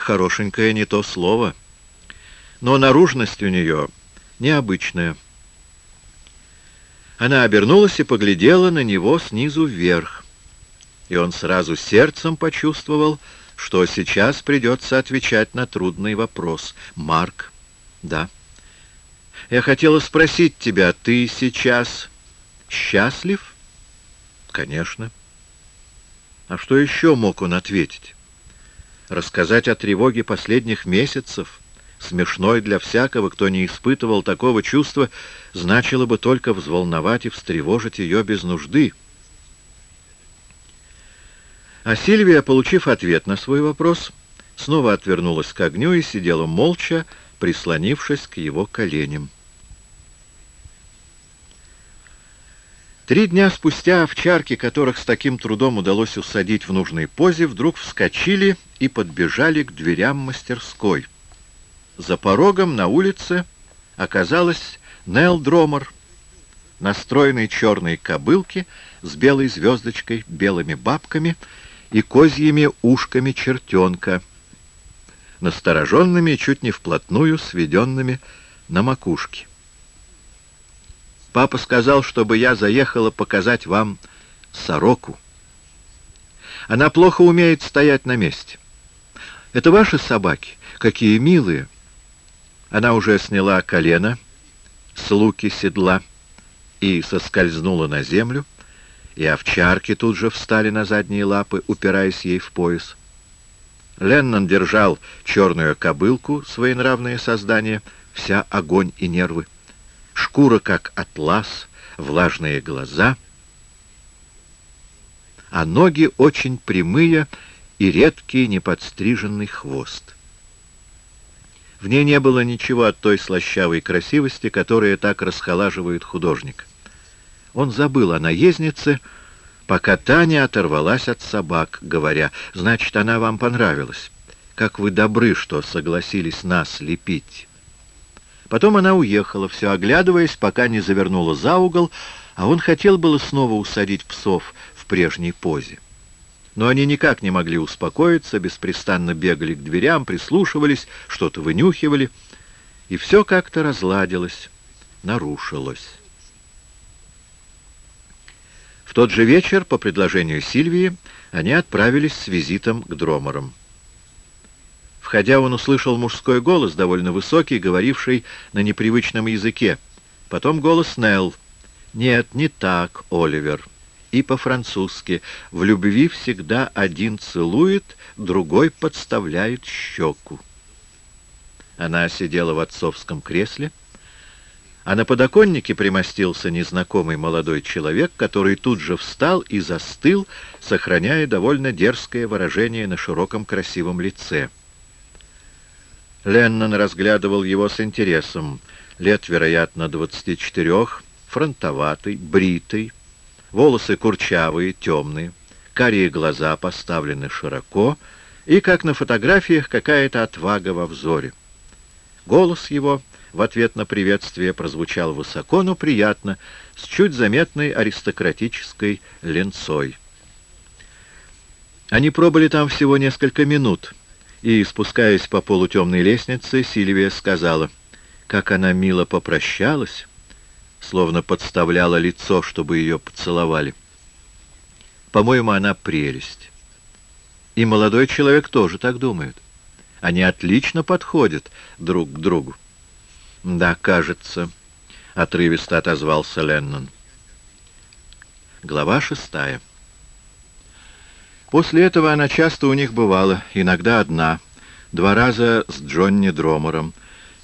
хорошенькая не то слово. Но наружность у нее необычная. Она обернулась и поглядела на него снизу вверх. И он сразу сердцем почувствовал, что сейчас придется отвечать на трудный вопрос. «Марк?» «Да». «Я хотела спросить тебя, ты сейчас счастлив?» «Конечно». А что еще мог он ответить? Рассказать о тревоге последних месяцев, смешной для всякого, кто не испытывал такого чувства, значило бы только взволновать и встревожить ее без нужды. А Сильвия, получив ответ на свой вопрос, снова отвернулась к огню и сидела молча, прислонившись к его коленям. Три дня спустя овчарки, которых с таким трудом удалось усадить в нужной позе, вдруг вскочили и подбежали к дверям мастерской. За порогом на улице оказалась Нел Дромер, настроенной черной кобылки с белой звездочкой, белыми бабками и козьими ушками чертенка, настороженными чуть не вплотную сведенными на макушке. Папа сказал, чтобы я заехала показать вам сороку. Она плохо умеет стоять на месте. Это ваши собаки? Какие милые!» Она уже сняла колено с луки седла и соскользнула на землю, и овчарки тут же встали на задние лапы, упираясь ей в пояс. Леннон держал черную кобылку, своенравное создание, вся огонь и нервы шкура как атлас, влажные глаза, а ноги очень прямые и редкий неподстриженный хвост. В ней не было ничего от той слащавой красивости, которая так расхолаживает художник. Он забыл о наезднице, пока Таня оторвалась от собак, говоря, «Значит, она вам понравилась. Как вы добры, что согласились нас лепить». Потом она уехала, все оглядываясь, пока не завернула за угол, а он хотел было снова усадить псов в прежней позе. Но они никак не могли успокоиться, беспрестанно бегали к дверям, прислушивались, что-то вынюхивали, и все как-то разладилось, нарушилось. В тот же вечер, по предложению Сильвии, они отправились с визитом к Дроморам. Входя, он услышал мужской голос, довольно высокий, говоривший на непривычном языке. Потом голос Нелл. «Нет, не так, Оливер». И по-французски. «В любви всегда один целует, другой подставляет щеку». Она сидела в отцовском кресле, а на подоконнике примостился незнакомый молодой человек, который тут же встал и застыл, сохраняя довольно дерзкое выражение на широком красивом лице. Леннон разглядывал его с интересом. Лет, вероятно, 24, фронтоватый, бритый, волосы курчавые, темные, карие глаза поставлены широко, и, как на фотографиях, какая-то отвага во взоре. Голос его в ответ на приветствие прозвучал высоко, но приятно, с чуть заметной аристократической ленцой. Они пробыли там всего несколько минут — и, спускаясь по полутемной лестнице, Сильвия сказала, как она мило попрощалась, словно подставляла лицо, чтобы ее поцеловали. По-моему, она прелесть. И молодой человек тоже так думает. Они отлично подходят друг к другу. «Да, кажется», — отрывисто отозвался Леннон. Глава шестая. После этого она часто у них бывала, иногда одна, два раза с Джонни Дромером,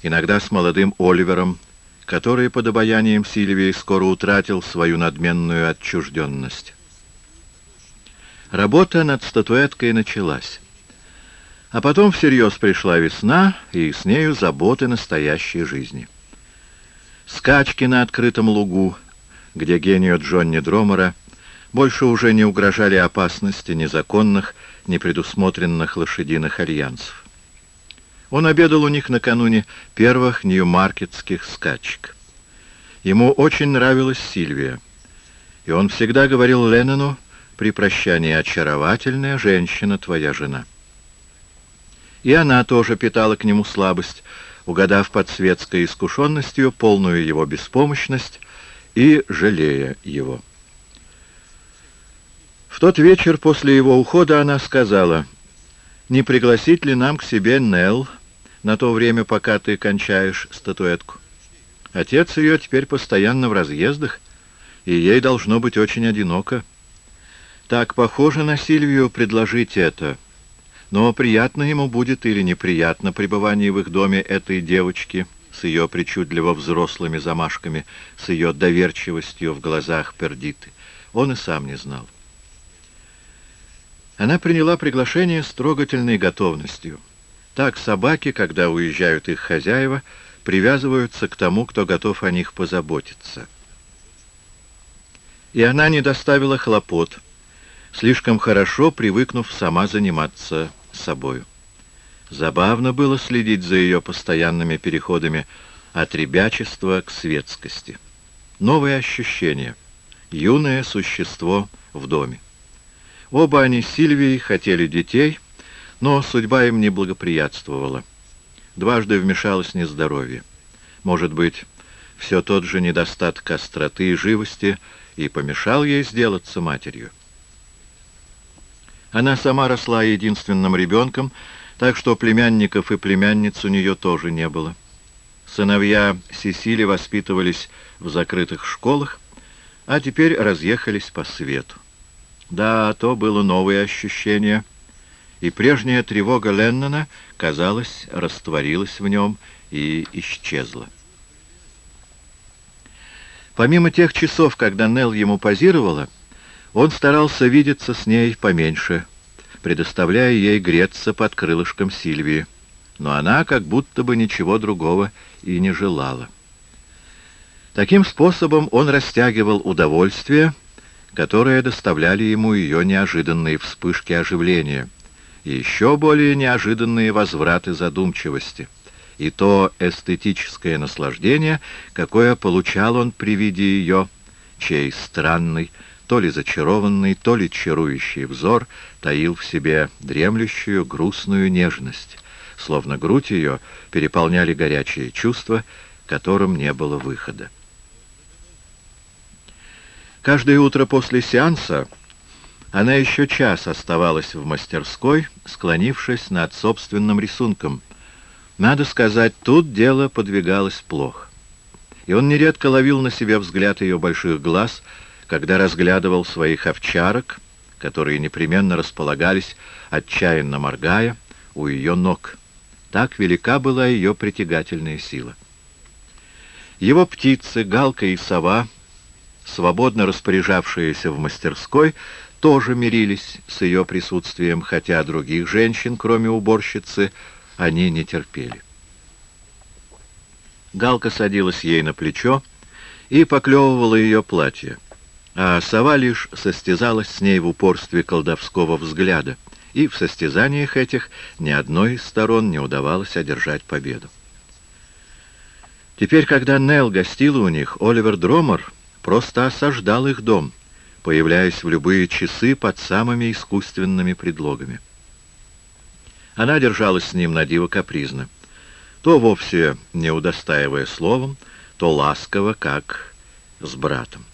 иногда с молодым Оливером, который под обаянием Сильвии скоро утратил свою надменную отчужденность. Работа над статуэткой началась. А потом всерьез пришла весна, и с нею заботы настоящей жизни. Скачки на открытом лугу, где гению Джонни Дромера — больше уже не угрожали опасности незаконных, непредусмотренных лошадиных альянсов. Он обедал у них накануне первых нью-маркетских скачек. Ему очень нравилась Сильвия, и он всегда говорил Леннону при прощании «Очаровательная женщина, твоя жена». И она тоже питала к нему слабость, угадав под светской искушенностью полную его беспомощность и жалея его. В тот вечер после его ухода она сказала, «Не пригласить ли нам к себе Нелл на то время, пока ты кончаешь статуэтку? Отец ее теперь постоянно в разъездах, и ей должно быть очень одиноко. Так похоже на Сильвию предложить это, но приятно ему будет или неприятно пребывание в их доме этой девочки» с ее причудливо взрослыми замашками, с ее доверчивостью в глазах Пердиты. Он и сам не знал. Она приняла приглашение с трогательной готовностью. Так собаки, когда уезжают их хозяева, привязываются к тому, кто готов о них позаботиться. И она не доставила хлопот, слишком хорошо привыкнув сама заниматься собою. Забавно было следить за ее постоянными переходами от ребячества к светскости. Новые ощущения. Юное существо в доме. Оба они с Сильвией хотели детей, но судьба им не благоприятствовала. Дважды вмешалось нездоровье. Может быть, все тот же недостаток остроты и живости и помешал ей сделаться матерью. Она сама росла единственным ребенком, так что племянников и племянниц у нее тоже не было. Сыновья Сесили воспитывались в закрытых школах, а теперь разъехались по свету. Да, то было новое ощущение, и прежняя тревога Леннона, казалось, растворилась в нем и исчезла. Помимо тех часов, когда Нелл ему позировала, он старался видеться с ней поменьше, предоставляя ей греться под крылышком Сильвии, но она как будто бы ничего другого и не желала. Таким способом он растягивал удовольствие, которые доставляли ему ее неожиданные вспышки оживления и еще более неожиданные возвраты задумчивости, и то эстетическое наслаждение, какое получал он при виде ее, чей странный, то ли зачарованный, то ли чарующий взор таил в себе дремлющую грустную нежность, словно грудь ее переполняли горячие чувства, которым не было выхода. Каждое утро после сеанса она еще час оставалась в мастерской, склонившись над собственным рисунком. Надо сказать, тут дело подвигалось плохо. И он нередко ловил на себе взгляд ее больших глаз, когда разглядывал своих овчарок, которые непременно располагались, отчаянно моргая, у ее ног. Так велика была ее притягательная сила. Его птицы, галка и сова — свободно распоряжавшиеся в мастерской, тоже мирились с ее присутствием, хотя других женщин, кроме уборщицы, они не терпели. Галка садилась ей на плечо и поклевывала ее платье, а сова лишь состязалась с ней в упорстве колдовского взгляда, и в состязаниях этих ни одной из сторон не удавалось одержать победу. Теперь, когда Нелл гостила у них, Оливер Дромер просто осаждал их дом, появляясь в любые часы под самыми искусственными предлогами. Она держалась с ним на диво капризно, то вовсе не удостаивая словом, то ласково, как с братом.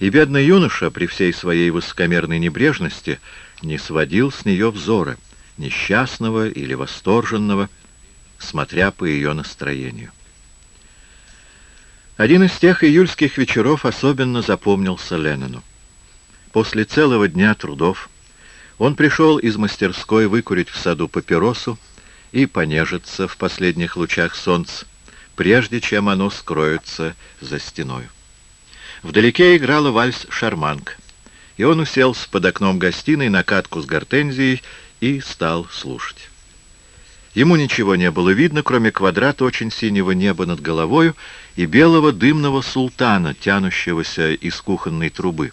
И бедный юноша, при всей своей высокомерной небрежности, не сводил с нее взора, несчастного или восторженного, смотря по ее настроению. Один из тех июльских вечеров особенно запомнился Леннону. После целого дня трудов он пришел из мастерской выкурить в саду папиросу и понежиться в последних лучах солнца, прежде чем оно скроется за стеной. Вдалеке играла вальс «Шарманка», и он уселся под окном гостиной на катку с гортензией и стал слушать. Ему ничего не было видно, кроме квадрата очень синего неба над головою и белого дымного султана, тянущегося из кухонной трубы.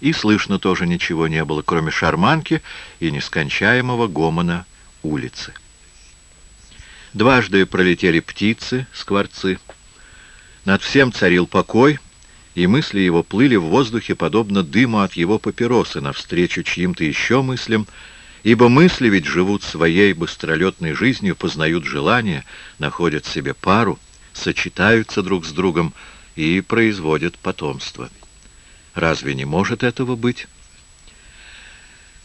И слышно тоже ничего не было, кроме шарманки и нескончаемого гомона улицы. Дважды пролетели птицы, скворцы. Над всем царил покой, и мысли его плыли в воздухе, подобно дыму от его папиросы, навстречу чьим-то еще мыслям, Ибо мысли ведь живут своей быстролетной жизнью, познают желания, находят себе пару, сочетаются друг с другом и производят потомство. Разве не может этого быть?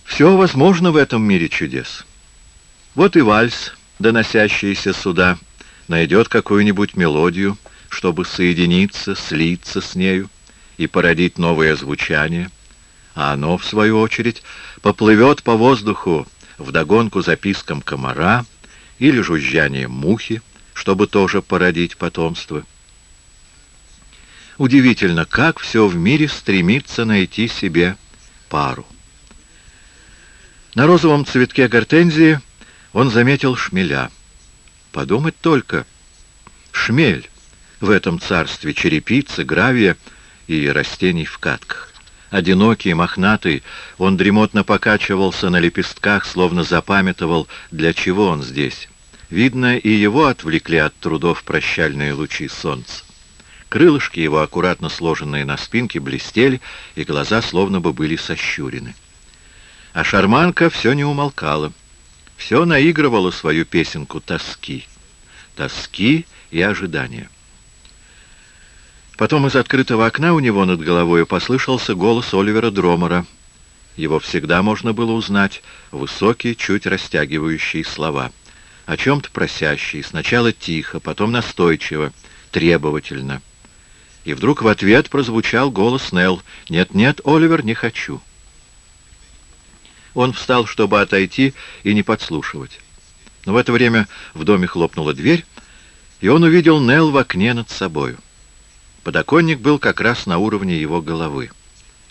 Все возможно в этом мире чудес. Вот и вальс, доносящийся сюда, найдет какую-нибудь мелодию, чтобы соединиться, слиться с нею и породить новое звучание, а оно, в свою очередь, поплывет по воздуху вдогонку запискам комара или жужжанием мухи, чтобы тоже породить потомство. Удивительно, как все в мире стремится найти себе пару. На розовом цветке гортензии он заметил шмеля. Подумать только, шмель в этом царстве черепицы, гравия и растений в катках. Одинокий, мохнатый, он дремотно покачивался на лепестках, словно запамятовал, для чего он здесь. Видно, и его отвлекли от трудов прощальные лучи солнца. Крылышки его, аккуратно сложенные на спинке, блестели, и глаза словно бы были сощурены. А шарманка все не умолкала. Все наигрывала свою песенку тоски. Тоски и ожидания. Потом из открытого окна у него над головой послышался голос Оливера Дромера. Его всегда можно было узнать, высокие, чуть растягивающие слова. О чем-то просящие, сначала тихо, потом настойчиво, требовательно. И вдруг в ответ прозвучал голос Нелл. «Нет-нет, Оливер, не хочу». Он встал, чтобы отойти и не подслушивать. Но в это время в доме хлопнула дверь, и он увидел Нелл в окне над собою. Подоконник был как раз на уровне его головы.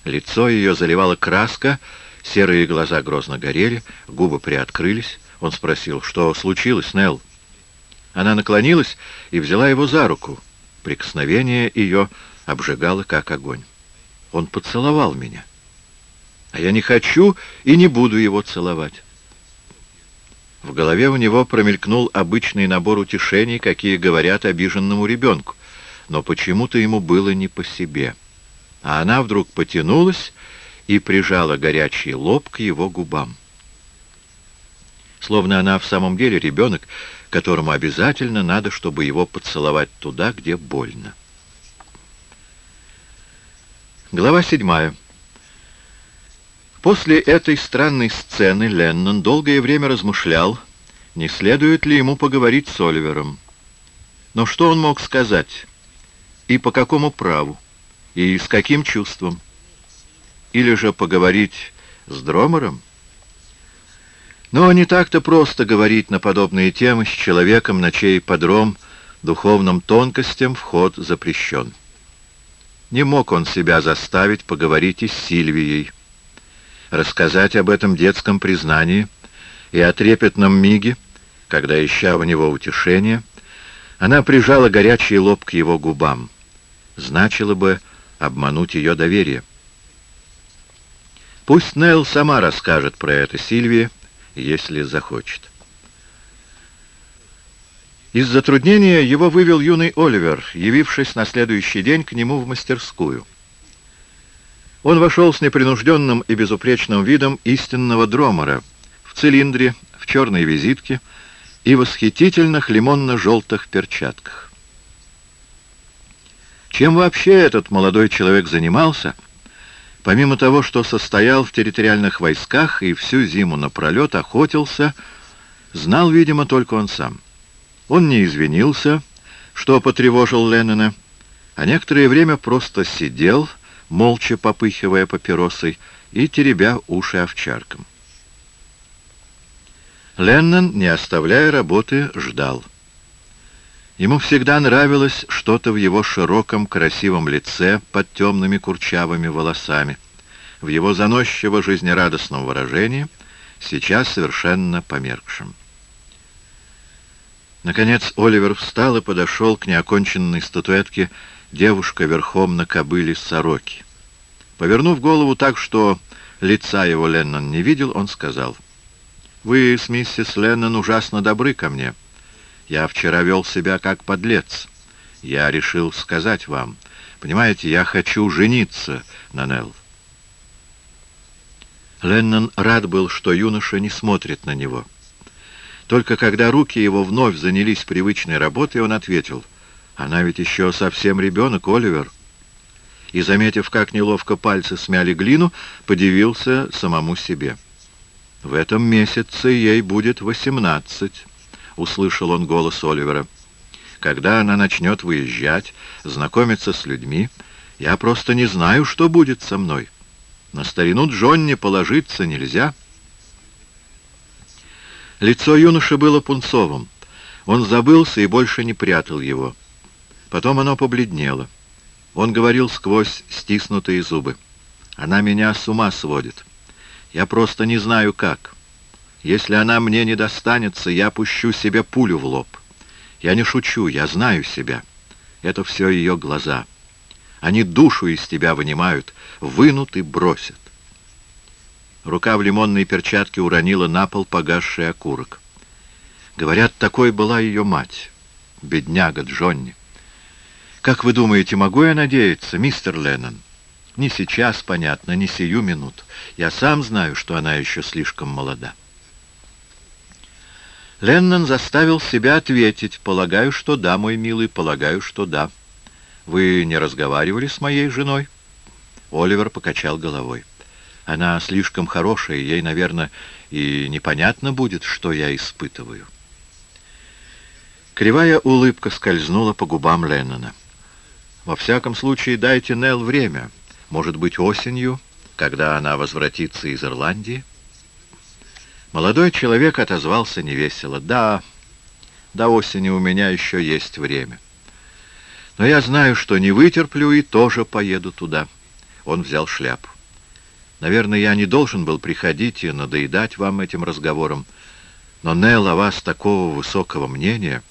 Лицо ее заливала краска, серые глаза грозно горели, губы приоткрылись. Он спросил, что случилось, Нелл? Она наклонилась и взяла его за руку. Прикосновение ее обжигало, как огонь. Он поцеловал меня. А я не хочу и не буду его целовать. В голове у него промелькнул обычный набор утешений, какие говорят обиженному ребенку. Но почему-то ему было не по себе. А она вдруг потянулась и прижала горячий лоб к его губам. Словно она в самом деле ребенок, которому обязательно надо, чтобы его поцеловать туда, где больно. Глава седьмая. После этой странной сцены Леннон долгое время размышлял, не следует ли ему поговорить с Оливером. Но что он мог сказать? И по какому праву? И с каким чувством? Или же поговорить с Дромером? Но не так-то просто говорить на подобные темы с человеком, на чей подром духовным тонкостям вход запрещен. Не мог он себя заставить поговорить и с Сильвией, рассказать об этом детском признании и о трепетном миге, когда, ища у него утешения, она прижала горячий лоб к его губам. Значило бы обмануть ее доверие. Пусть Нелл сама расскажет про это Сильвии, если захочет. Из затруднения его вывел юный Оливер, явившись на следующий день к нему в мастерскую. Он вошел с непринужденным и безупречным видом истинного дромора, в цилиндре, в черной визитке и восхитительных лимонно-желтых перчатках. Чем вообще этот молодой человек занимался, помимо того, что состоял в территориальных войсках и всю зиму напролет охотился, знал, видимо, только он сам. Он не извинился, что потревожил Леннона, а некоторое время просто сидел, молча попыхивая папиросой и теребя уши овчарком. Леннон, не оставляя работы, ждал. Ему всегда нравилось что-то в его широком красивом лице под темными курчавыми волосами, в его заносчиво жизнерадостном выражении, сейчас совершенно померкшем. Наконец Оливер встал и подошел к неоконченной статуэтке девушка верхом на кобыле сороки. Повернув голову так, что лица его Леннон не видел, он сказал, «Вы с миссис Леннон ужасно добры ко мне. Я вчера вел себя как подлец. Я решил сказать вам, понимаете, я хочу жениться на Нелл». Леннон рад был, что юноша не смотрит на него. Только когда руки его вновь занялись привычной работой, он ответил, «Она ведь еще совсем ребенок, Оливер». И, заметив, как неловко пальцы смяли глину, подивился самому себе. «В этом месяце ей будет восемнадцать», — услышал он голос Оливера. «Когда она начнет выезжать, знакомиться с людьми, я просто не знаю, что будет со мной. На старину Джонни положиться нельзя». Лицо юноши было пунцовым. Он забылся и больше не прятал его. Потом оно побледнело. Он говорил сквозь стиснутые зубы. «Она меня с ума сводит. Я просто не знаю, как. Если она мне не достанется, я пущу себе пулю в лоб. Я не шучу, я знаю себя. Это все ее глаза. Они душу из тебя вынимают, вынут и бросят. Рука в лимонной перчатке уронила на пол погасший окурок. Говорят, такой была ее мать, бедняга Джонни. Как вы думаете, могу я надеяться, мистер Леннон? Не сейчас, понятно, не сию минут. Я сам знаю, что она еще слишком молода. Леннон заставил себя ответить. Полагаю, что да, мой милый, полагаю, что да. Вы не разговаривали с моей женой? Оливер покачал головой. Она слишком хорошая, ей, наверное, и непонятно будет, что я испытываю. Кривая улыбка скользнула по губам Леннона. «Во всяком случае, дайте Нелл время. Может быть, осенью, когда она возвратится из Ирландии?» Молодой человек отозвался невесело. «Да, до осени у меня еще есть время. Но я знаю, что не вытерплю и тоже поеду туда». Он взял шляпу. Наверное, я не должен был приходить и надоедать вам этим разговором, но Нелл о вас такого высокого мнения,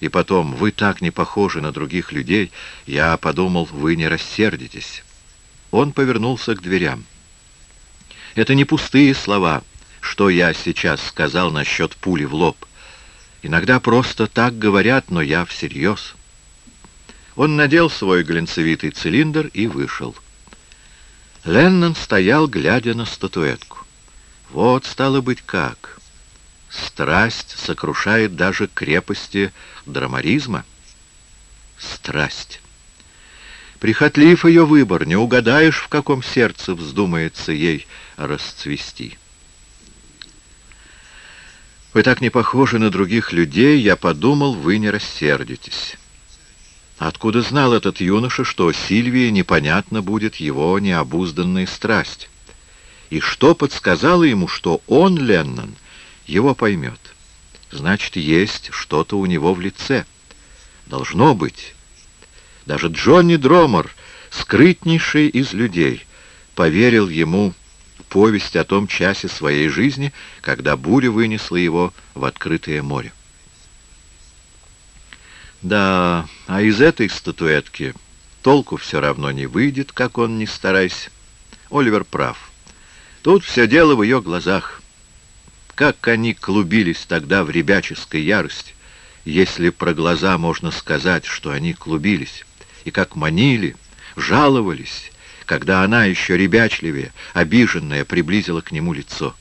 и потом, вы так не похожи на других людей, я подумал, вы не рассердитесь. Он повернулся к дверям. Это не пустые слова, что я сейчас сказал насчет пули в лоб. Иногда просто так говорят, но я всерьез. Он надел свой глинцевитый цилиндр и вышел. Леннон стоял, глядя на статуэтку. Вот, стало быть, как. Страсть сокрушает даже крепости драмаризма. Страсть. Прихотлив ее выбор, не угадаешь, в каком сердце вздумается ей расцвести. Вы так не похожи на других людей, я подумал, вы не рассердитесь. Откуда знал этот юноша, что Сильвии непонятно будет его необузданная страсть? И что подсказало ему, что он, Леннон, его поймет? Значит, есть что-то у него в лице. Должно быть. Даже Джонни Дромер, скрытнейший из людей, поверил ему повесть о том часе своей жизни, когда буря вынесла его в открытое море. Да, а из этой статуэтки толку все равно не выйдет, как он ни старайся. Оливер прав. Тут все дело в ее глазах. Как они клубились тогда в ребяческой ярости, если про глаза можно сказать, что они клубились, и как манили, жаловались, когда она еще ребячливее, обиженная, приблизила к нему лицо.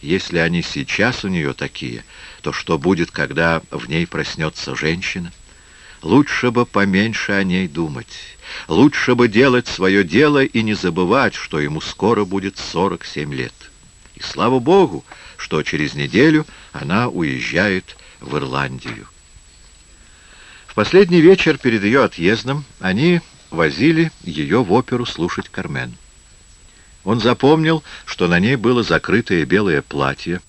Если они сейчас у нее такие, то что будет, когда в ней проснется женщина? Лучше бы поменьше о ней думать. Лучше бы делать свое дело и не забывать, что ему скоро будет 47 лет. И слава Богу, что через неделю она уезжает в Ирландию. В последний вечер перед ее отъездом они возили ее в оперу слушать Кармен. Он запомнил, что на ней было закрытое белое платье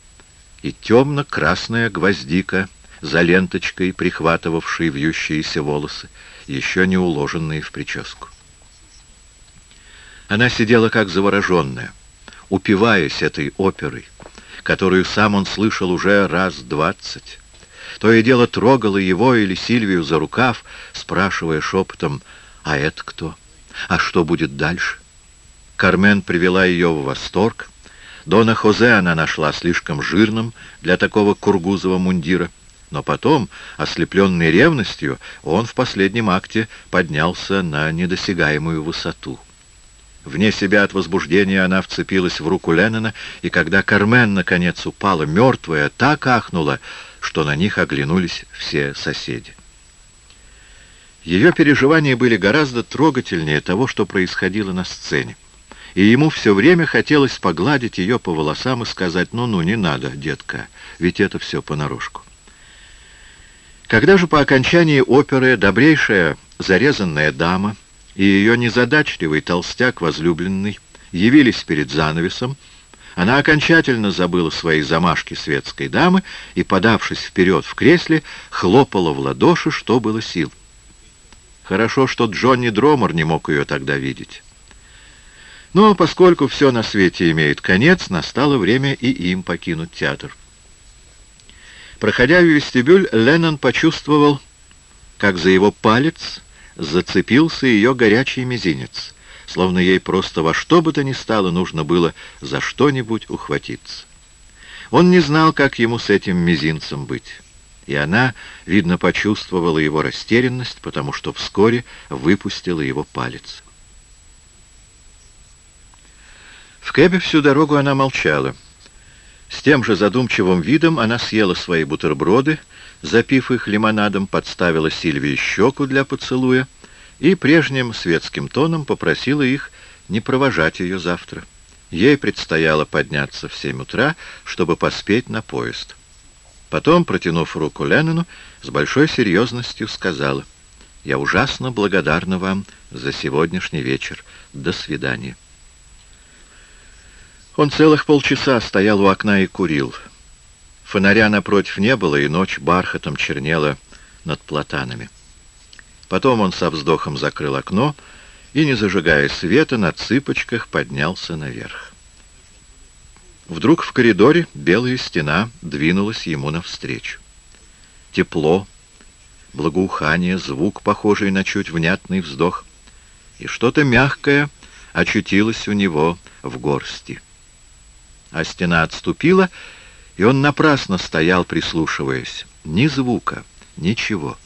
и темно-красная гвоздика за ленточкой, прихватывавшей вьющиеся волосы, еще не уложенные в прическу. Она сидела как завороженная, упиваясь этой оперой, которую сам он слышал уже раз двадцать. То и дело трогала его или Сильвию за рукав, спрашивая шепотом, «А это кто? А что будет дальше?» Кармен привела ее в восторг. Дона Хозе она нашла слишком жирным для такого кургузого мундира. Но потом, ослепленный ревностью, он в последнем акте поднялся на недосягаемую высоту. Вне себя от возбуждения она вцепилась в руку Леннона, и когда Кармен, наконец, упала мертвая, так ахнула, что на них оглянулись все соседи. Ее переживания были гораздо трогательнее того, что происходило на сцене. И ему все время хотелось погладить ее по волосам и сказать, «Ну-ну, не надо, детка, ведь это все понарошку». Когда же по окончании оперы добрейшая зарезанная дама и ее незадачливый толстяк возлюбленный явились перед занавесом, она окончательно забыла свои замашки светской дамы и, подавшись вперед в кресле, хлопала в ладоши, что было сил. Хорошо, что Джонни Дромер не мог ее тогда видеть. Но поскольку все на свете имеет конец, настало время и им покинуть театр. Проходя в вестибюль, Леннон почувствовал, как за его палец зацепился ее горячий мизинец, словно ей просто во что бы то ни стало нужно было за что-нибудь ухватиться. Он не знал, как ему с этим мизинцем быть, и она, видно, почувствовала его растерянность, потому что вскоре выпустила его палец. В кэбе всю дорогу она молчала. С тем же задумчивым видом она съела свои бутерброды, запив их лимонадом, подставила Сильвии щеку для поцелуя и прежним светским тоном попросила их не провожать ее завтра. Ей предстояло подняться в семь утра, чтобы поспеть на поезд. Потом, протянув руку Леннону, с большой серьезностью сказала, «Я ужасно благодарна вам за сегодняшний вечер. До свидания». Он целых полчаса стоял у окна и курил. Фонаря напротив не было, и ночь бархатом чернела над платанами. Потом он со вздохом закрыл окно и, не зажигая света, на цыпочках поднялся наверх. Вдруг в коридоре белая стена двинулась ему навстречу. Тепло, благоухание, звук, похожий на чуть внятный вздох, и что-то мягкое очутилось у него в горсти а стена отступила, и он напрасно стоял, прислушиваясь. Ни звука, ничего.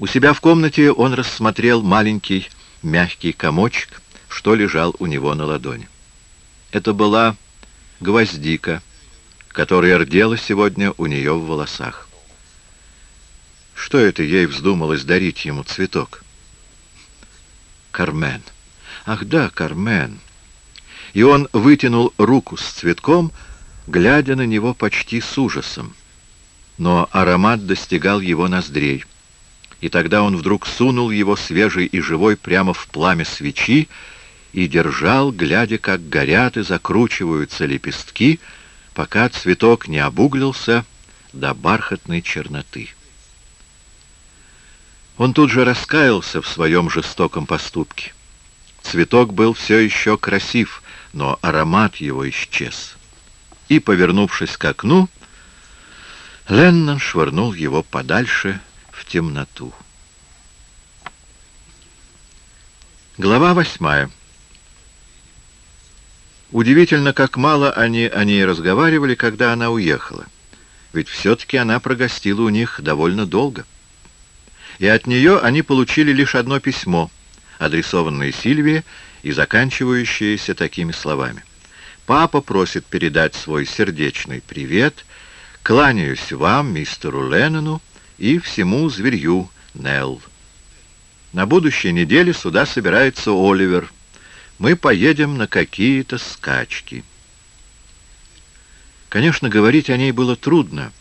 У себя в комнате он рассмотрел маленький мягкий комочек, что лежал у него на ладони. Это была гвоздика, которая рдела сегодня у нее в волосах. Что это ей вздумалось дарить ему цветок? Кармен. Ах да, Кармен и он вытянул руку с цветком, глядя на него почти с ужасом. Но аромат достигал его ноздрей. И тогда он вдруг сунул его свежий и живой прямо в пламя свечи и держал, глядя, как горят и закручиваются лепестки, пока цветок не обуглился до бархатной черноты. Он тут же раскаялся в своем жестоком поступке. Цветок был все еще красив, но аромат его исчез. И, повернувшись к окну, Леннон швырнул его подальше в темноту. Глава восьмая. Удивительно, как мало они о ней разговаривали, когда она уехала. Ведь все-таки она прогостила у них довольно долго. И от нее они получили лишь одно письмо, адресованное Сильвии, и заканчивающиеся такими словами. «Папа просит передать свой сердечный привет, кланяюсь вам, мистеру Леннону и всему зверью Нелл. На будущей неделе сюда собирается Оливер. Мы поедем на какие-то скачки». Конечно, говорить о ней было трудно.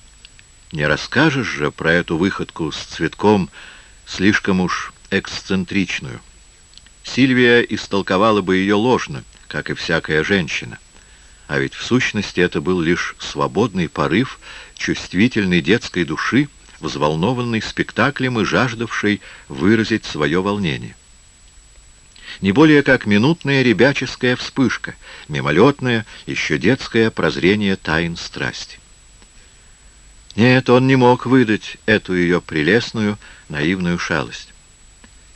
Не расскажешь же про эту выходку с цветком, слишком уж эксцентричную. Сильвия истолковала бы ее ложно, как и всякая женщина. А ведь в сущности это был лишь свободный порыв чувствительной детской души, взволнованный спектаклем и жаждавшей выразить свое волнение. Не более как минутная ребяческая вспышка, мимолетное, еще детское прозрение тайн страсти. Нет, он не мог выдать эту ее прелестную, наивную шалость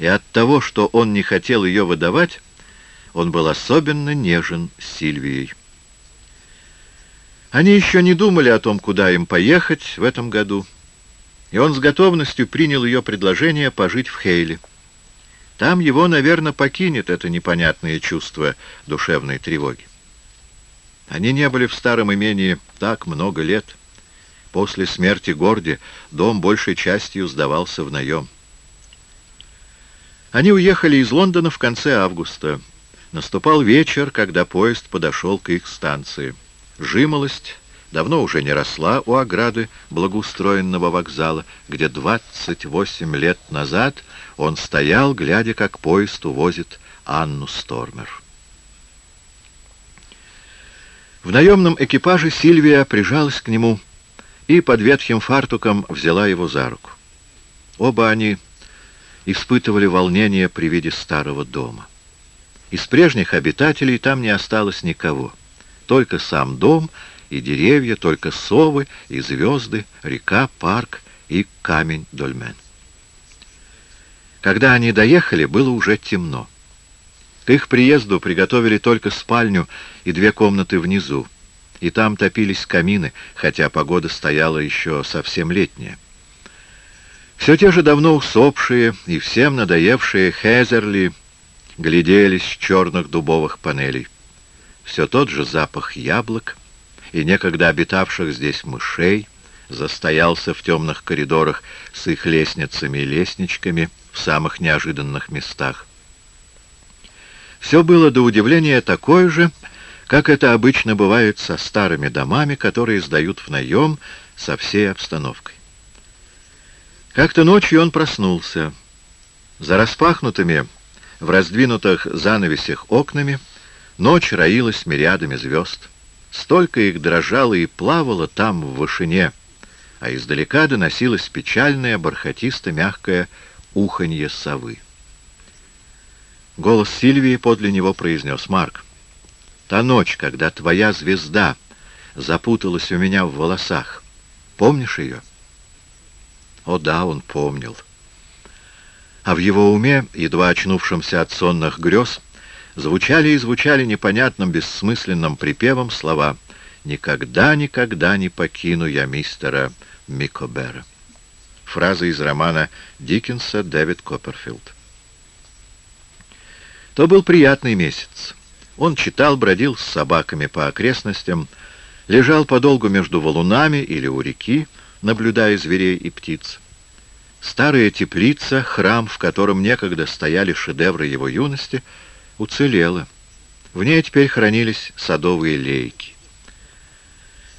и от того, что он не хотел ее выдавать, он был особенно нежен с Сильвией. Они еще не думали о том, куда им поехать в этом году, и он с готовностью принял ее предложение пожить в Хейле. Там его, наверное, покинет это непонятное чувство душевной тревоги. Они не были в старом имении так много лет. После смерти Горди дом большей частью сдавался в наем. Они уехали из Лондона в конце августа. Наступал вечер, когда поезд подошел к их станции. Жимолость давно уже не росла у ограды благоустроенного вокзала, где 28 лет назад он стоял, глядя, как поезд увозит Анну Стормер. В наемном экипаже Сильвия прижалась к нему и под ветхим фартуком взяла его за руку. Оба они испытывали волнение при виде старого дома. Из прежних обитателей там не осталось никого. Только сам дом и деревья, только совы и звезды, река, парк и камень Дольмен. Когда они доехали, было уже темно. К их приезду приготовили только спальню и две комнаты внизу, и там топились камины, хотя погода стояла еще совсем летняя. Все те же давно усопшие и всем надоевшие Хезерли гляделись с черных дубовых панелей. Все тот же запах яблок и некогда обитавших здесь мышей застоялся в темных коридорах с их лестницами и лестничками в самых неожиданных местах. Все было до удивления такое же, как это обычно бывает со старыми домами, которые сдают в наем со всей обстановкой. Как-то ночью он проснулся. За распахнутыми, в раздвинутых занавесях окнами, ночь роилась мириадами звезд. Столько их дрожало и плавало там в вышине, а издалека доносилось печальное, бархатисто-мягкое уханье совы. Голос Сильвии подле него произнес «Марк, та ночь, когда твоя звезда запуталась у меня в волосах, помнишь ее?» О да, он помнил. А в его уме, едва очнувшемся от сонных грез, звучали и звучали непонятным бессмысленным припевом слова «Никогда, никогда не покину я мистера Микобера». Фраза из романа Диккенса «Дэвид Копперфилд». То был приятный месяц. Он читал, бродил с собаками по окрестностям, лежал подолгу между валунами или у реки, наблюдая зверей и птиц. Старая теплица, храм, в котором некогда стояли шедевры его юности, уцелела. В ней теперь хранились садовые лейки.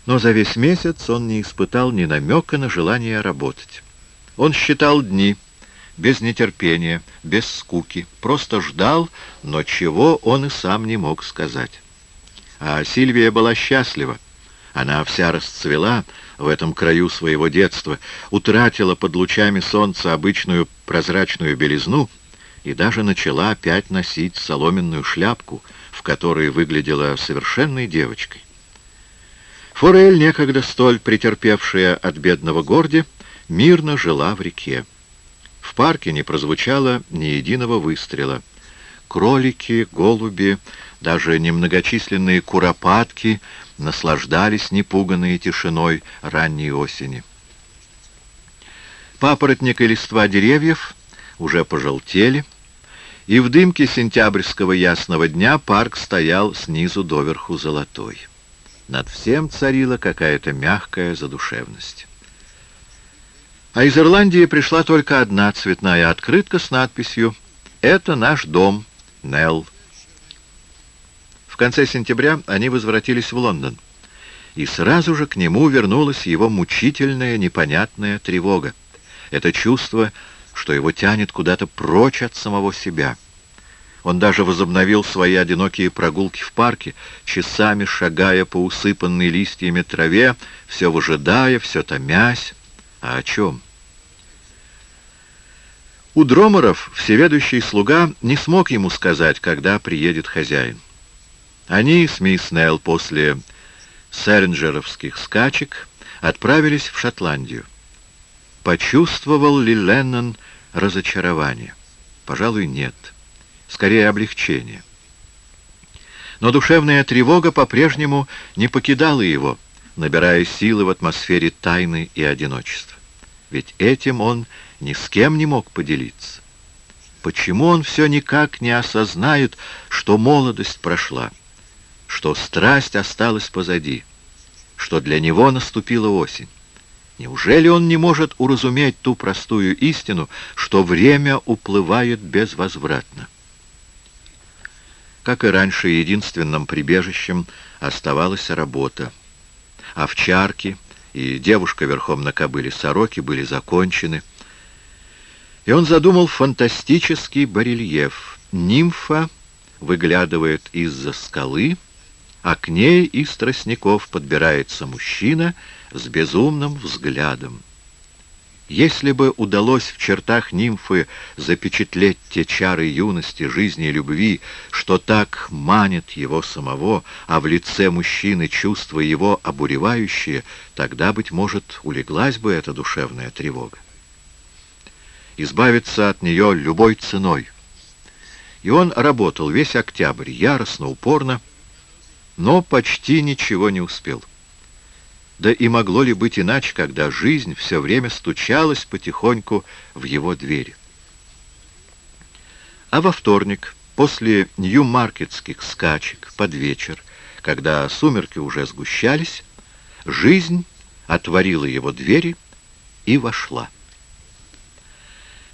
Но за весь месяц он не испытал ни намека на желание работать. Он считал дни, без нетерпения, без скуки, просто ждал, но чего он и сам не мог сказать. А Сильвия была счастлива. Она вся расцвела в этом краю своего детства, утратила под лучами солнца обычную прозрачную белизну и даже начала опять носить соломенную шляпку, в которой выглядела совершенной девочкой. Форель, некогда столь претерпевшая от бедного Горди, мирно жила в реке. В парке не прозвучало ни единого выстрела. Кролики, голуби, даже немногочисленные куропатки наслаждались непуганной тишиной ранней осени. Папоротник и листва деревьев уже пожелтели, и в дымке сентябрьского ясного дня парк стоял снизу доверху золотой. Над всем царила какая-то мягкая задушевность. А из Ирландии пришла только одна цветная открытка с надписью «Это наш дом, Нелл». В конце сентября они возвратились в Лондон. И сразу же к нему вернулась его мучительная, непонятная тревога. Это чувство, что его тянет куда-то прочь от самого себя. Он даже возобновил свои одинокие прогулки в парке, часами шагая по усыпанной листьями траве, все выжидая, все томясь. А о чем? У Дроморов всеведущий слуга не смог ему сказать, когда приедет хозяин. Они с мисс Нелл после сэринджеровских скачек отправились в Шотландию. Почувствовал ли Леннон разочарование? Пожалуй, нет. Скорее, облегчение. Но душевная тревога по-прежнему не покидала его, набирая силы в атмосфере тайны и одиночества. Ведь этим он ни с кем не мог поделиться. почему он все никак не осознает, что молодость прошла, что страсть осталась позади, что для него наступила осень? Неужели он не может уразуметь ту простую истину, что время уплывает безвозвратно? Как и раньше, единственным прибежищем оставалась работа. Овчарки и девушка верхом на кобыле сороки были закончены. И он задумал фантастический барельеф. Нимфа выглядывает из-за скалы, а к ней из тростников подбирается мужчина с безумным взглядом. Если бы удалось в чертах нимфы запечатлеть те чары юности, жизни и любви, что так манит его самого, а в лице мужчины чувства его обуревающие, тогда, быть может, улеглась бы эта душевная тревога. Избавиться от нее любой ценой. И он работал весь октябрь, яростно, упорно, но почти ничего не успел. Да и могло ли быть иначе, когда жизнь все время стучалась потихоньку в его двери? А во вторник, после нью-маркетских скачек, под вечер, когда сумерки уже сгущались, жизнь отворила его двери и вошла.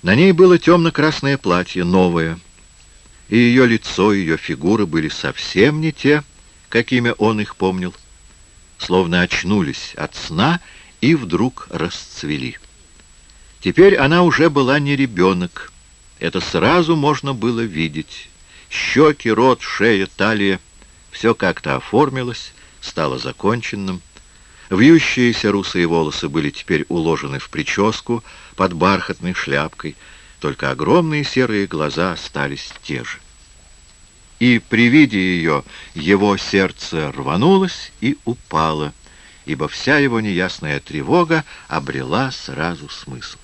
На ней было темно-красное платье, новое, и ее лицо, ее фигура были совсем не те, какими он их помнил словно очнулись от сна и вдруг расцвели. Теперь она уже была не ребенок. Это сразу можно было видеть. Щеки, рот, шея, талия — все как-то оформилось, стало законченным. Вьющиеся русые волосы были теперь уложены в прическу под бархатной шляпкой, только огромные серые глаза остались те же и при виде ее его сердце рванулось и упало, ибо вся его неясная тревога обрела сразу смысл.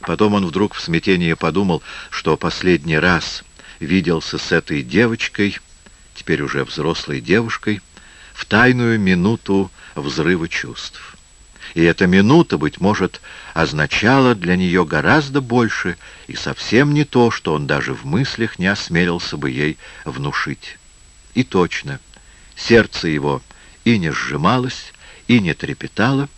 Потом он вдруг в смятении подумал, что последний раз виделся с этой девочкой, теперь уже взрослой девушкой, в тайную минуту взрыва чувств. И эта минута, быть может, означала для нее гораздо больше и совсем не то, что он даже в мыслях не осмелился бы ей внушить. И точно, сердце его и не сжималось, и не трепетало.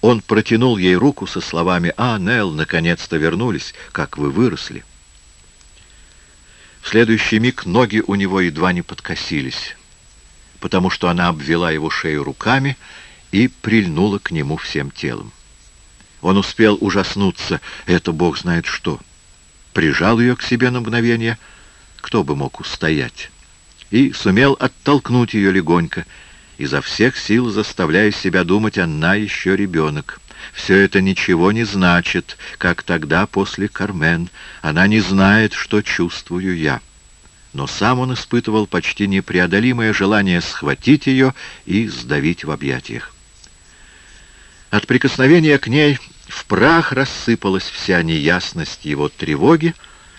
Он протянул ей руку со словами «А, Нелл, наконец-то вернулись, как вы выросли». В следующий миг ноги у него едва не подкосились, потому что она обвела его шею руками и прильнула к нему всем телом. Он успел ужаснуться, это бог знает что. Прижал ее к себе на мгновение, кто бы мог устоять, и сумел оттолкнуть ее легонько, изо всех сил заставляя себя думать, она еще ребенок. Все это ничего не значит, как тогда после Кармен. Она не знает, что чувствую я. Но сам он испытывал почти непреодолимое желание схватить ее и сдавить в объятиях. От прикосновения к ней в прах рассыпалась вся неясность его тревоги,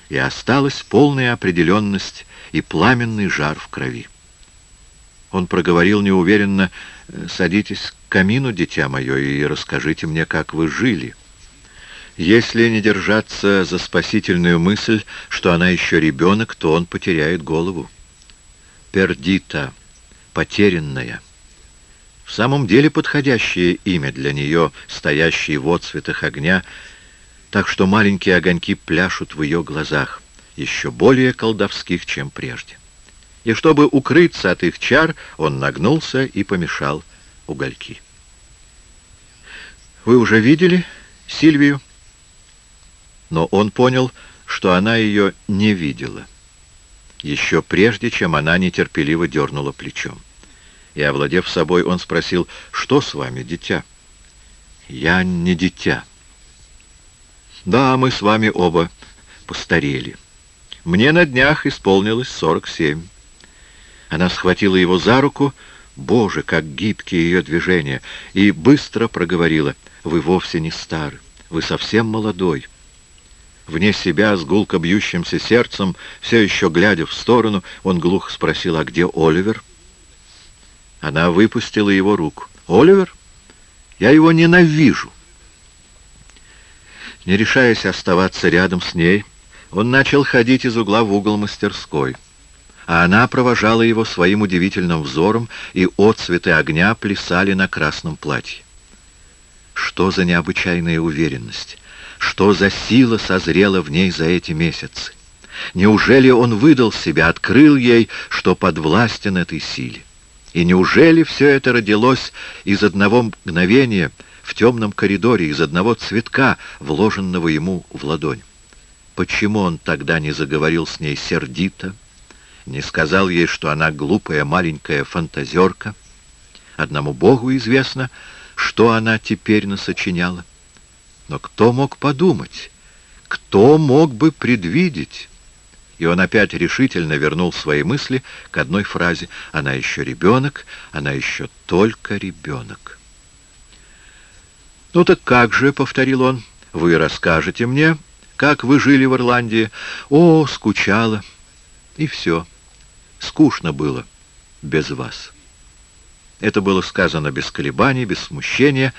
и осталась полная определенность и пламенный жар в крови. Он проговорил неуверенно, «Садитесь к камину, дитя мое, и расскажите мне, как вы жили». Если не держаться за спасительную мысль, что она еще ребенок, то он потеряет голову. «Пердита, потерянная». В самом деле подходящее имя для нее, стоящее в отцветах огня, так что маленькие огоньки пляшут в ее глазах, еще более колдовских, чем прежде. И чтобы укрыться от их чар, он нагнулся и помешал угольки. «Вы уже видели Сильвию?» Но он понял, что она ее не видела, еще прежде, чем она нетерпеливо дернула плечом и, овладев собой, он спросил, «Что с вами, дитя?» «Я не дитя». «Да, мы с вами оба постарели. Мне на днях исполнилось сорок семь». Она схватила его за руку, Боже, как гибкие ее движения, и быстро проговорила, «Вы вовсе не стар, вы совсем молодой». Вне себя, с гулко бьющимся сердцем, все еще глядя в сторону, он глухо спросил, «А где Оливер?» Она выпустила его руку. «Оливер? Я его ненавижу!» Не решаясь оставаться рядом с ней, Он начал ходить из угла в угол мастерской, а она провожала его своим удивительным взором, и отцветы огня плясали на красном платье. Что за необычайная уверенность! Что за сила созрела в ней за эти месяцы! Неужели он выдал себя, открыл ей, что подвластен этой силе? И неужели все это родилось из одного мгновения в темном коридоре, из одного цветка, вложенного ему в ладонь? Почему он тогда не заговорил с ней сердито, не сказал ей, что она глупая маленькая фантазерка? Одному Богу известно, что она теперь насочиняла. Но кто мог подумать? Кто мог бы предвидеть? И он опять решительно вернул свои мысли к одной фразе. Она еще ребенок, она еще только ребенок. «Ну так как же», — повторил он, — «вы расскажете мне, как вы жили в Ирландии?» «О, скучала». И все. Скучно было без вас. Это было сказано без колебаний, без смущения,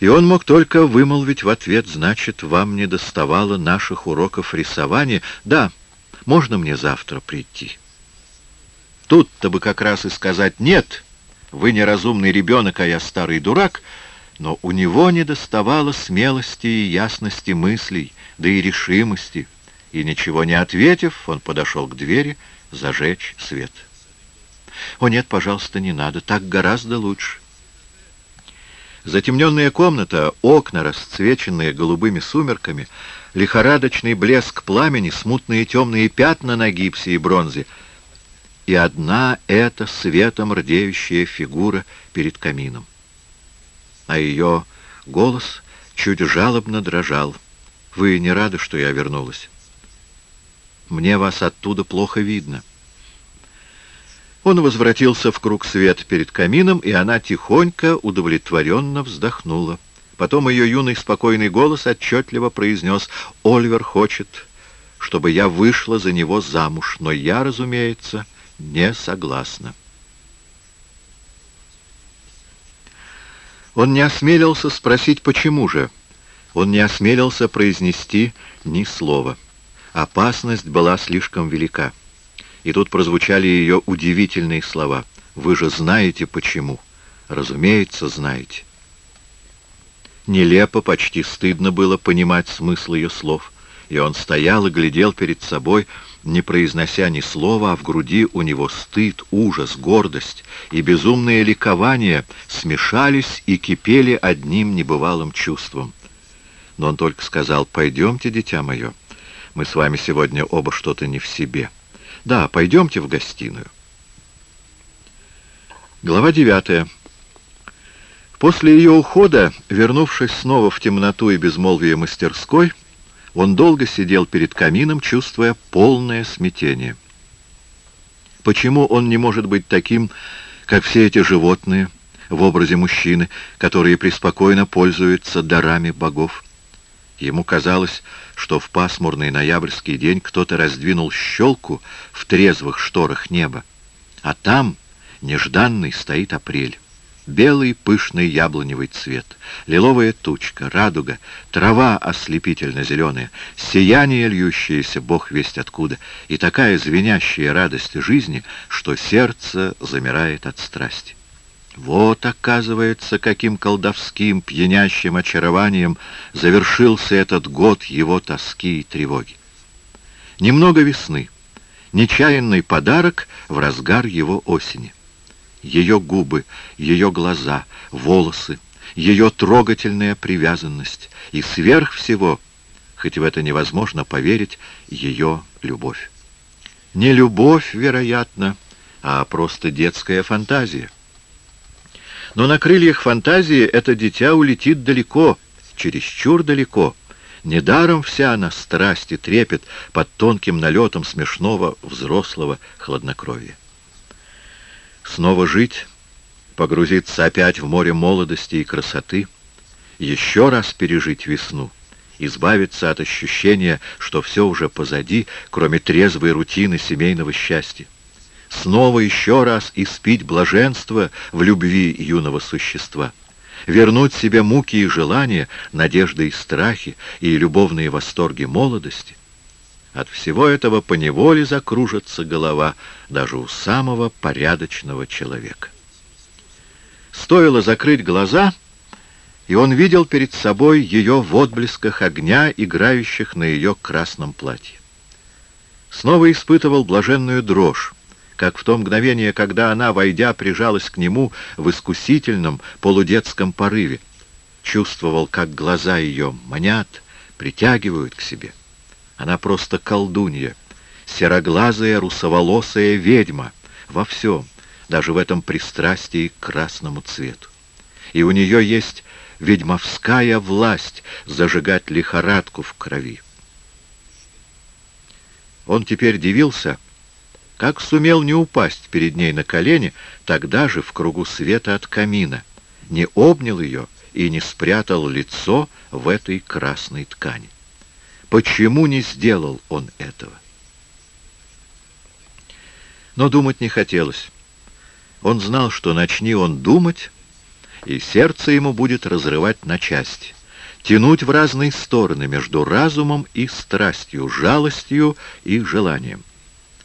и он мог только вымолвить в ответ, «Значит, вам не доставало наших уроков рисования?» «Да, можно мне завтра прийти?» Тут-то бы как раз и сказать «нет», вы неразумный ребенок, а я старый дурак, но у него не доставало смелости и ясности мыслей, да и решимости, и, ничего не ответив, он подошел к двери зажечь свет. «О нет, пожалуйста, не надо, так гораздо лучше». Затемненная комната, окна, расцвеченные голубыми сумерками, лихорадочный блеск пламени, смутные темные пятна на гипсе и бронзе, и одна эта светом рдеющая фигура перед камином. А ее голос чуть жалобно дрожал. «Вы не рады, что я вернулась? Мне вас оттуда плохо видно». Он возвратился в круг свет перед камином, и она тихонько, удовлетворенно вздохнула. Потом ее юный спокойный голос отчетливо произнес «Ольвер хочет, чтобы я вышла за него замуж, но я, разумеется, не согласна». Он не осмелился спросить, почему же. Он не осмелился произнести ни слова. Опасность была слишком велика. И тут прозвучали ее удивительные слова. «Вы же знаете, почему». «Разумеется, знаете». Нелепо, почти стыдно было понимать смысл ее слов. И он стоял и глядел перед собой, не произнося ни слова, а в груди у него стыд, ужас, гордость и безумное ликование смешались и кипели одним небывалым чувством. Но он только сказал, «Пойдемте, дитя мое, мы с вами сегодня оба что-то не в себе». Да, пойдемте в гостиную. Глава девятая. После ее ухода, вернувшись снова в темноту и безмолвие мастерской, он долго сидел перед камином, чувствуя полное смятение. Почему он не может быть таким, как все эти животные, в образе мужчины, которые преспокойно пользуются дарами богов? Ему казалось, что в пасмурный ноябрьский день кто-то раздвинул щелку в трезвых шторах неба, а там, нежданный, стоит апрель. Белый пышный яблоневый цвет, лиловая тучка, радуга, трава ослепительно-зеленая, сияние льющееся, бог весть откуда, и такая звенящая радость жизни, что сердце замирает от страсти. Вот, оказывается, каким колдовским, пьянящим очарованием завершился этот год его тоски и тревоги. Немного весны, нечаянный подарок в разгар его осени. Ее губы, ее глаза, волосы, ее трогательная привязанность и сверх всего, хоть в это невозможно поверить, ее любовь. Не любовь, вероятно, а просто детская фантазия. Но на крыльях фантазии это дитя улетит далеко, чересчур далеко. Недаром вся она страсть и трепет под тонким налетом смешного взрослого хладнокровия. Снова жить, погрузиться опять в море молодости и красоты, еще раз пережить весну, избавиться от ощущения, что все уже позади, кроме трезвой рутины семейного счастья снова еще раз испить блаженство в любви юного существа, вернуть себе муки и желания, надежды и страхи и любовные восторги молодости. От всего этого поневоле закружится голова даже у самого порядочного человека. Стоило закрыть глаза, и он видел перед собой ее в отблесках огня, играющих на ее красном платье. Снова испытывал блаженную дрожь, как в то мгновение, когда она, войдя, прижалась к нему в искусительном полудетском порыве. Чувствовал, как глаза ее манят, притягивают к себе. Она просто колдунья, сероглазая, русоволосая ведьма во всем, даже в этом пристрастии к красному цвету. И у нее есть ведьмовская власть зажигать лихорадку в крови. Он теперь дивился, как сумел не упасть перед ней на колени, тогда же в кругу света от камина, не обнял ее и не спрятал лицо в этой красной ткани. Почему не сделал он этого? Но думать не хотелось. Он знал, что начни он думать, и сердце ему будет разрывать на части, тянуть в разные стороны между разумом и страстью, жалостью и желанием.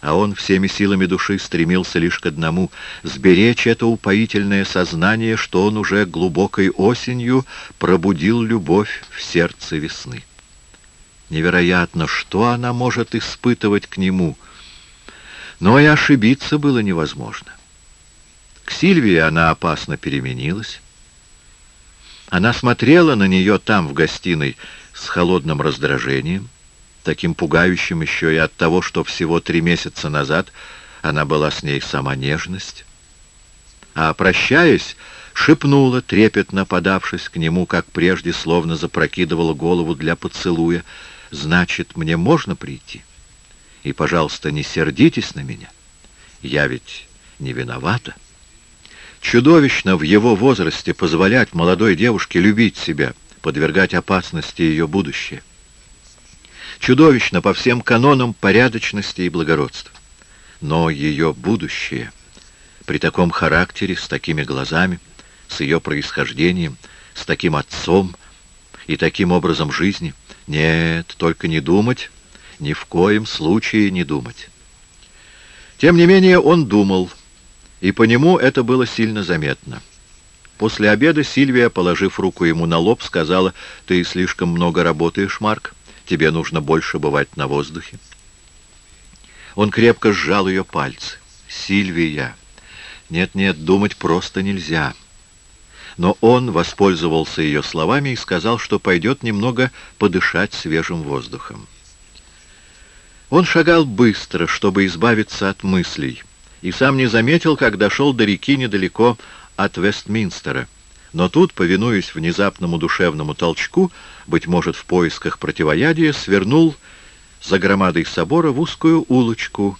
А он всеми силами души стремился лишь к одному — сберечь это упоительное сознание, что он уже глубокой осенью пробудил любовь в сердце весны. Невероятно, что она может испытывать к нему. Но и ошибиться было невозможно. К Сильвии она опасно переменилась. Она смотрела на нее там, в гостиной, с холодным раздражением, таким пугающим еще и от того, что всего три месяца назад она была с ней сама нежность. А, прощаясь, шепнула, трепетно подавшись к нему, как прежде, словно запрокидывала голову для поцелуя — значит, мне можно прийти? И, пожалуйста, не сердитесь на меня. Я ведь не виновата. Чудовищно в его возрасте позволять молодой девушке любить себя, подвергать опасности ее будущее. Чудовищно по всем канонам порядочности и благородства. Но ее будущее при таком характере, с такими глазами, с ее происхождением, с таким отцом и таким образом жизни — нет, только не думать, ни в коем случае не думать. Тем не менее он думал, и по нему это было сильно заметно. После обеда Сильвия, положив руку ему на лоб, сказала, «Ты слишком много работаешь, Марк, тебе нужно больше бывать на воздухе». Он крепко сжал ее пальцы. «Сильвия! Нет-нет, думать просто нельзя» но он воспользовался ее словами и сказал, что пойдет немного подышать свежим воздухом. Он шагал быстро, чтобы избавиться от мыслей, и сам не заметил, как дошел до реки недалеко от Вестминстера. Но тут, повинуясь внезапному душевному толчку, быть может, в поисках противоядия, свернул за громадой собора в узкую улочку,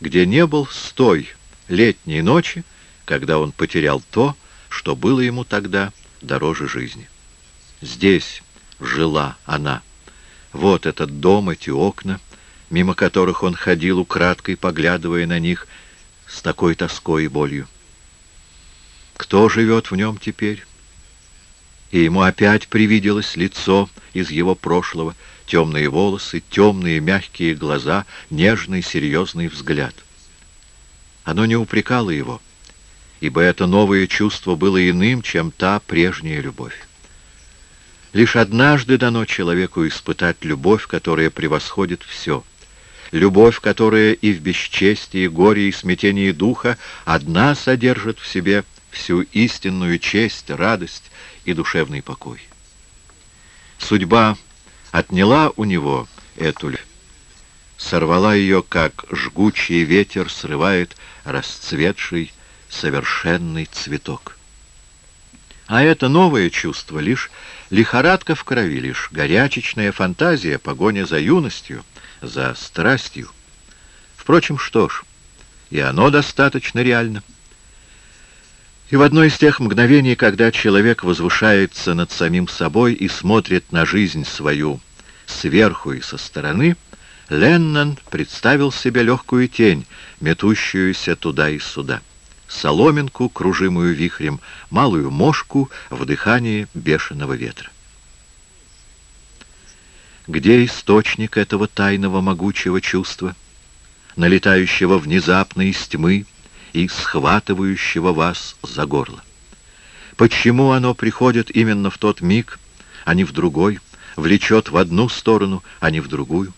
где не был с той летней ночи, когда он потерял то, что было ему тогда дороже жизни. Здесь жила она. Вот этот дом, эти окна, мимо которых он ходил украдкой, поглядывая на них с такой тоской и болью. Кто живет в нем теперь? И ему опять привиделось лицо из его прошлого, темные волосы, темные мягкие глаза, нежный серьезный взгляд. Оно не упрекало его — ибо это новое чувство было иным, чем та прежняя любовь. Лишь однажды дано человеку испытать любовь, которая превосходит все. Любовь, которая и в бесчестии, горе и смятении духа одна содержит в себе всю истинную честь, радость и душевный покой. Судьба отняла у него эту любовь, сорвала ее, как жгучий ветер срывает расцветший совершенный цветок. А это новое чувство лишь лихорадка в крови, лишь горячечная фантазия, погоня за юностью, за страстью. Впрочем, что ж, и оно достаточно реально. И в одно из тех мгновений, когда человек возвышается над самим собой и смотрит на жизнь свою сверху и со стороны, Леннон представил себе легкую тень, метущуюся туда и сюда соломинку, кружимую вихрем, малую мошку в дыхании бешеного ветра. Где источник этого тайного могучего чувства, налетающего внезапно из тьмы и схватывающего вас за горло? Почему оно приходит именно в тот миг, а не в другой, влечет в одну сторону, а не в другую?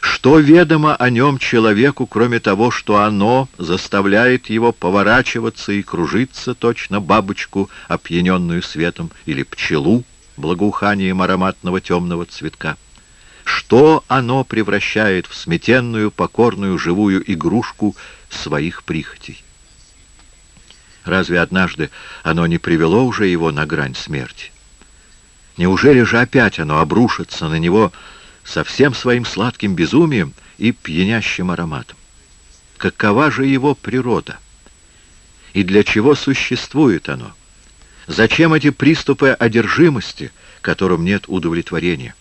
Что ведомо о нем человеку, кроме того, что оно заставляет его поворачиваться и кружиться, точно бабочку, опьяненную светом, или пчелу, благоуханием ароматного темного цветка? Что оно превращает в сметенную, покорную, живую игрушку своих прихотей? Разве однажды оно не привело уже его на грань смерти? Неужели же опять оно обрушится на него со всем своим сладким безумием и пьянящим ароматом? Какова же его природа? И для чего существует оно? Зачем эти приступы одержимости, которым нет удовлетворения?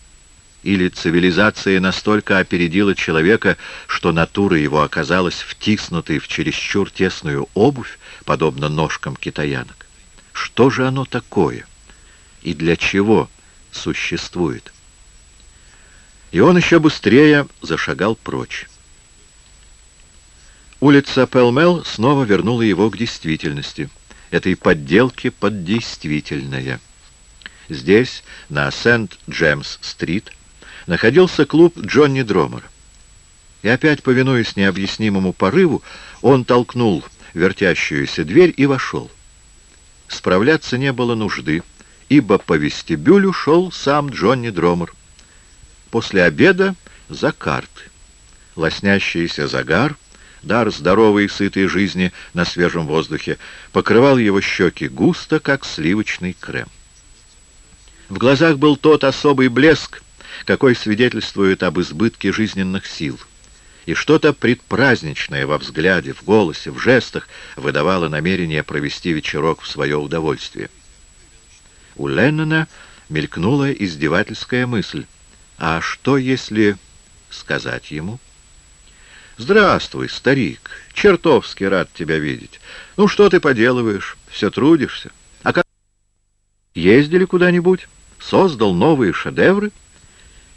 Или цивилизация настолько опередила человека, что натура его оказалась втиснутой в чересчур тесную обувь, подобно ножкам китаянок? Что же оно такое? И для чего существует? И он еще быстрее зашагал прочь. Улица Пелмел снова вернула его к действительности, этой подделке под действительное. Здесь, на Сент-Джемс-стрит, находился клуб Джонни Дромера. И опять, повинуясь необъяснимому порыву, он толкнул вертящуюся дверь и вошел. Справляться не было нужды, ибо по вестибюлю шел сам Джонни Дромер. После обеда за карты. Лоснящийся загар, дар здоровой и сытой жизни на свежем воздухе, покрывал его щеки густо, как сливочный крем. В глазах был тот особый блеск, какой свидетельствует об избытке жизненных сил. И что-то предпраздничное во взгляде, в голосе, в жестах выдавало намерение провести вечерок в свое удовольствие. У Леннона мелькнула издевательская мысль. А что, если сказать ему? «Здравствуй, старик. Чертовски рад тебя видеть. Ну, что ты поделываешь? Все трудишься. А как... Ездили куда-нибудь? Создал новые шедевры?»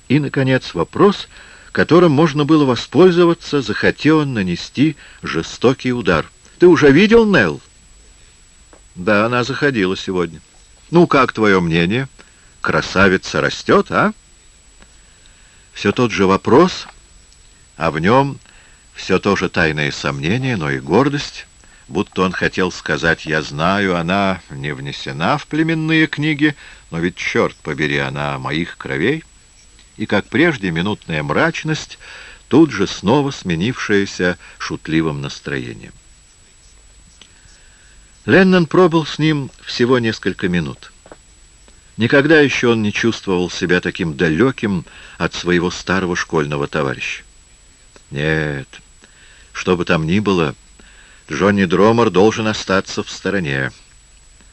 И, наконец, вопрос, которым можно было воспользоваться, захотел он нанести жестокий удар. «Ты уже видел Нелл?» «Да, она заходила сегодня». «Ну, как твое мнение? Красавица растет, а?» Все тот же вопрос, а в нем все то же тайное сомнение, но и гордость, будто он хотел сказать «Я знаю, она не внесена в племенные книги, но ведь, черт побери, она моих кровей» и, как прежде, минутная мрачность, тут же снова сменившаяся шутливым настроением. Леннон пробыл с ним всего несколько минут. Никогда еще он не чувствовал себя таким далеким от своего старого школьного товарища. Нет, что бы там ни было, Джонни Дромер должен остаться в стороне.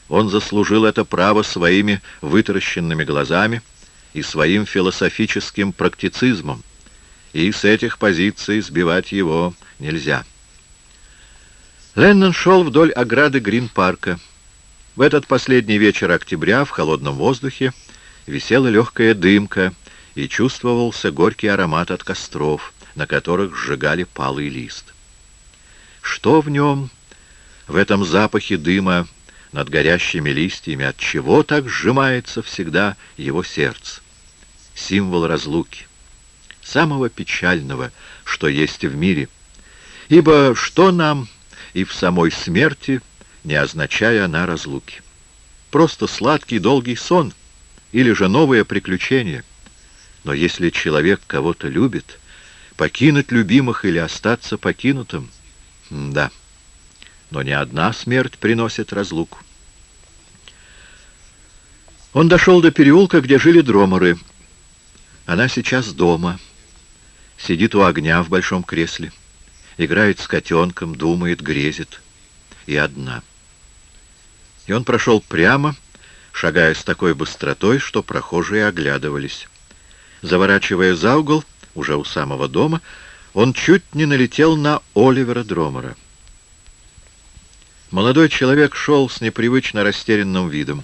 Он заслужил это право своими вытаращенными глазами, и своим философическим практицизмом, и с этих позиций сбивать его нельзя. Леннон шел вдоль ограды Грин-парка. В этот последний вечер октября в холодном воздухе висела легкая дымка и чувствовался горький аромат от костров, на которых сжигали палый лист. Что в нем, в этом запахе дыма над горящими листьями, от чего так сжимается всегда его сердце? символ разлуки, самого печального, что есть в мире. Ибо что нам и в самой смерти, не означая она разлуки? Просто сладкий долгий сон или же новое приключение. Но если человек кого-то любит, покинуть любимых или остаться покинутым, да, но не одна смерть приносит разлуку. Он дошел до переулка, где жили дроморы, она сейчас дома, сидит у огня в большом кресле, играет с котенком, думает, грезит. И одна. И он прошел прямо, шагая с такой быстротой, что прохожие оглядывались. Заворачивая за угол, уже у самого дома, он чуть не налетел на Оливера Дромера. Молодой человек шел с непривычно растерянным видом.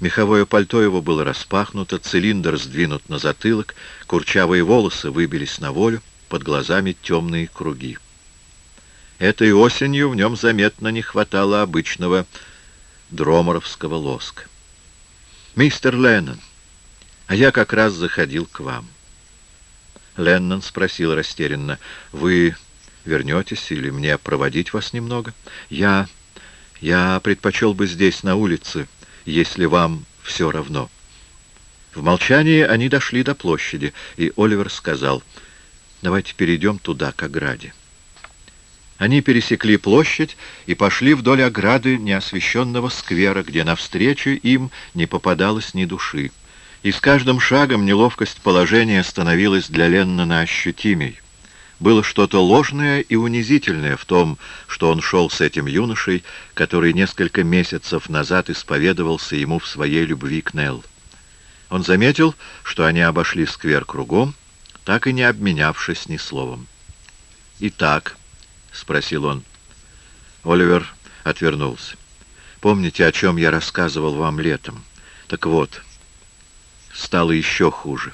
Меховое пальто его было распахнуто, цилиндр сдвинут на затылок, курчавые волосы выбились на волю, под глазами темные круги. Этой осенью в нем заметно не хватало обычного дроморовского лоска. «Мистер Леннон, а я как раз заходил к вам». Леннон спросил растерянно, «Вы вернетесь или мне проводить вас немного?» «Я... я предпочел бы здесь, на улице, если вам все равно». В молчании они дошли до площади, и Оливер сказал, «Давайте перейдем туда, к ограде». Они пересекли площадь и пошли вдоль ограды неосвещенного сквера, где навстречу им не попадалось ни души. И с каждым шагом неловкость положения становилась для Леннона ощутимей. Было что-то ложное и унизительное в том, что он шел с этим юношей, который несколько месяцев назад исповедовался ему в своей любви к Нелл. Он заметил, что они обошли сквер кругом, так и не обменявшись ни словом. «Итак», — спросил он. Оливер отвернулся. «Помните, о чем я рассказывал вам летом? Так вот, стало еще хуже».